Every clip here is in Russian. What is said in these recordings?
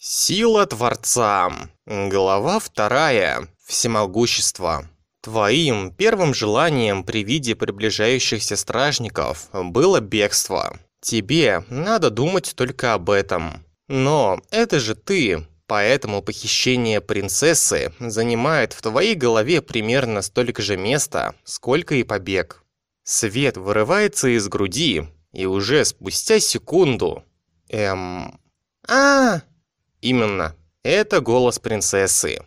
Сила Творца. Глава вторая. Всемогущество. Твоим первым желанием при виде приближающихся стражников было бегство. Тебе надо думать только об этом. Но это же ты, поэтому похищение принцессы занимает в твоей голове примерно столько же места, сколько и побег. Свет вырывается из груди, и уже спустя секунду... Эм... а, -а, -а Именно, это голос принцессы.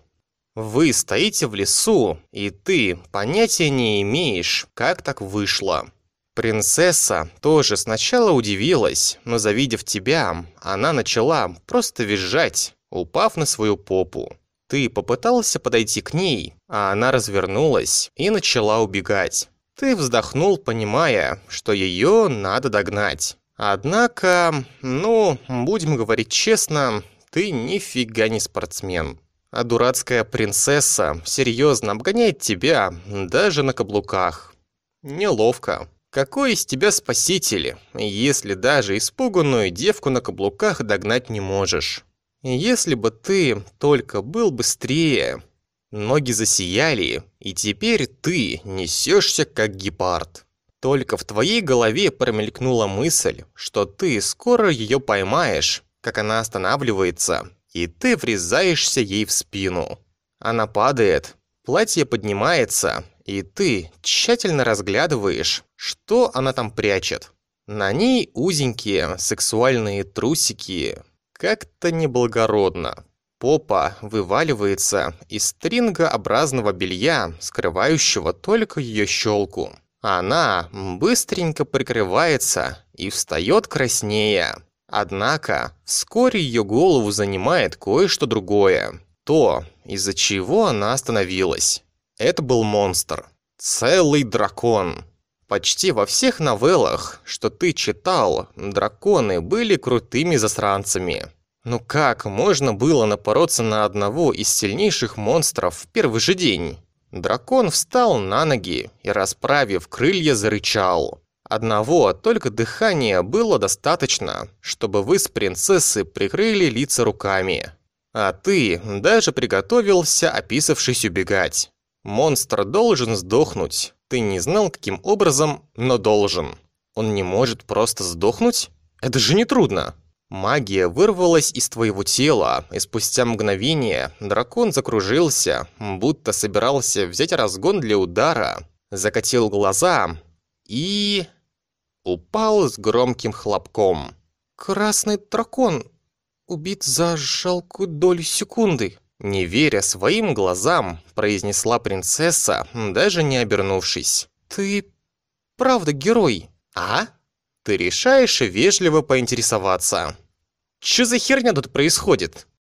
Вы стоите в лесу, и ты понятия не имеешь, как так вышло. Принцесса тоже сначала удивилась, но завидев тебя, она начала просто визжать, упав на свою попу. Ты попытался подойти к ней, а она развернулась и начала убегать. Ты вздохнул, понимая, что ее надо догнать. Однако, ну, будем говорить честно, ты нифига не спортсмен. А дурацкая принцесса серьезно обгоняет тебя даже на каблуках. Неловко. Какой из тебя спаситель, если даже испуганную девку на каблуках догнать не можешь? Если бы ты только был быстрее. Ноги засияли, и теперь ты несешься как гепард. Только в твоей голове промелькнула мысль, что ты скоро ее поймаешь как она останавливается, и ты врезаешься ей в спину. Она падает, платье поднимается, и ты тщательно разглядываешь, что она там прячет. На ней узенькие сексуальные трусики. Как-то неблагородно. Попа вываливается из стрингообразного белья, скрывающего только ее щелку. Она быстренько прикрывается и встает краснее. Однако, вскоре ее голову занимает кое-что другое. То, из-за чего она остановилась. Это был монстр. Целый дракон. Почти во всех новеллах, что ты читал, драконы были крутыми засранцами. Ну как можно было напороться на одного из сильнейших монстров в первый же день? Дракон встал на ноги и, расправив крылья, зарычал. Одного только дыхания было достаточно, чтобы вы с принцессой прикрыли лица руками. А ты даже приготовился, описавшись убегать. Монстр должен сдохнуть. Ты не знал, каким образом, но должен. Он не может просто сдохнуть? Это же не трудно. Магия вырвалась из твоего тела, и спустя мгновение дракон закружился, будто собирался взять разгон для удара, закатил глаза и упал с громким хлопком. «Красный дракон убит за жалкую долю секунды», не веря своим глазам, произнесла принцесса, даже не обернувшись. «Ты правда герой, а?» Ты решаешь вежливо поинтересоваться. «Чё за херня тут происходит?»